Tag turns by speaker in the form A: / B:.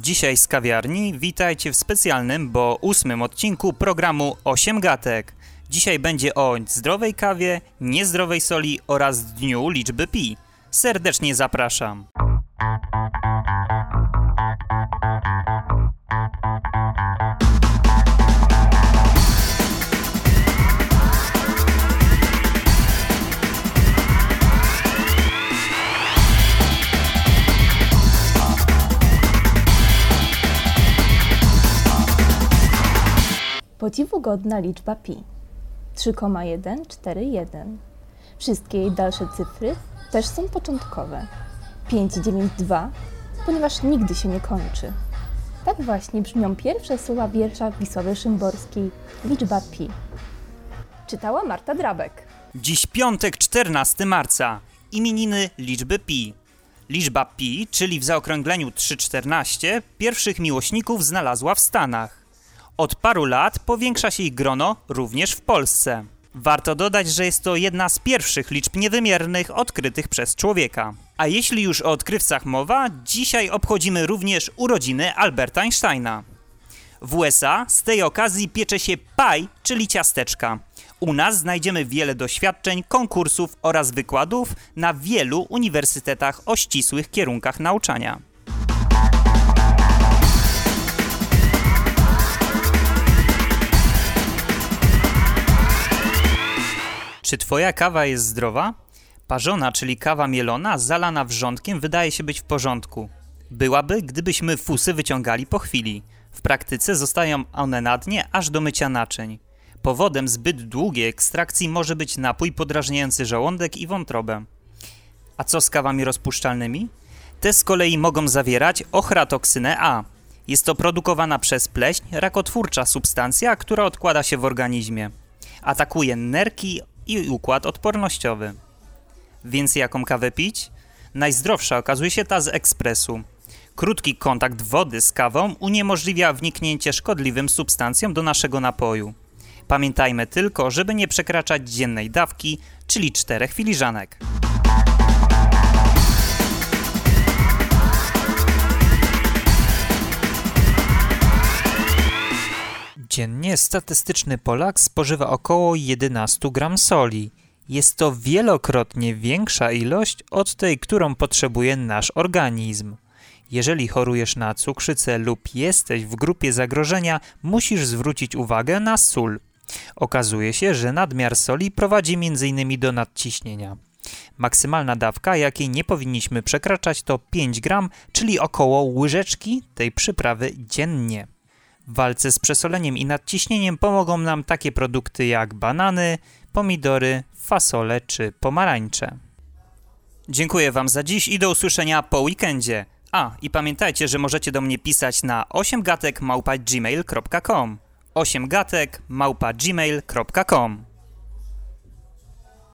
A: Dzisiaj z kawiarni witajcie w specjalnym, bo ósmym odcinku programu 8 gatek. Dzisiaj będzie o zdrowej kawie, niezdrowej soli oraz dniu liczby pi. Serdecznie zapraszam.
B: Podziwu godna liczba pi 3,141. Wszystkie jej dalsze cyfry też są początkowe 592, ponieważ nigdy się nie kończy. Tak właśnie brzmią pierwsze słowa wiersza Wisławy Szymborskiej Liczba pi. Czytała Marta Drabek.
A: Dziś piątek 14 marca. Imieniny liczby pi. Liczba pi, czyli w zaokrągleniu 314, pierwszych miłośników znalazła w Stanach. Od paru lat powiększa się ich grono również w Polsce. Warto dodać, że jest to jedna z pierwszych liczb niewymiernych odkrytych przez człowieka. A jeśli już o odkrywcach mowa, dzisiaj obchodzimy również urodziny Alberta Einsteina. W USA z tej okazji piecze się pie, czyli ciasteczka. U nas znajdziemy wiele doświadczeń, konkursów oraz wykładów na wielu uniwersytetach o ścisłych kierunkach nauczania. Czy twoja kawa jest zdrowa? Parzona, czyli kawa mielona, zalana wrzątkiem, wydaje się być w porządku. Byłaby, gdybyśmy fusy wyciągali po chwili. W praktyce zostają one na dnie aż do mycia naczyń. Powodem zbyt długiej ekstrakcji może być napój podrażniający żołądek i wątrobę. A co z kawami rozpuszczalnymi? Te z kolei mogą zawierać ochratoksynę A. Jest to produkowana przez pleśń rakotwórcza substancja, która odkłada się w organizmie. Atakuje nerki i układ odpornościowy. Więc jaką kawę pić? Najzdrowsza okazuje się ta z ekspresu. Krótki kontakt wody z kawą uniemożliwia wniknięcie szkodliwym substancjom do naszego napoju. Pamiętajmy tylko, żeby nie przekraczać dziennej dawki, czyli czterech filiżanek. Dziennie statystyczny Polak spożywa około 11 gram soli. Jest to wielokrotnie większa ilość od tej, którą potrzebuje nasz organizm. Jeżeli chorujesz na cukrzycę lub jesteś w grupie zagrożenia, musisz zwrócić uwagę na sól. Okazuje się, że nadmiar soli prowadzi m.in. do nadciśnienia. Maksymalna dawka, jakiej nie powinniśmy przekraczać, to 5 gram, czyli około łyżeczki tej przyprawy dziennie. W walce z przesoleniem i nadciśnieniem pomogą nam takie produkty jak banany, pomidory, fasole czy pomarańcze. Dziękuję Wam za dziś i do usłyszenia po weekendzie. A, i pamiętajcie, że możecie do mnie pisać na 8gatek.gmail.com 8gatek.gmail.com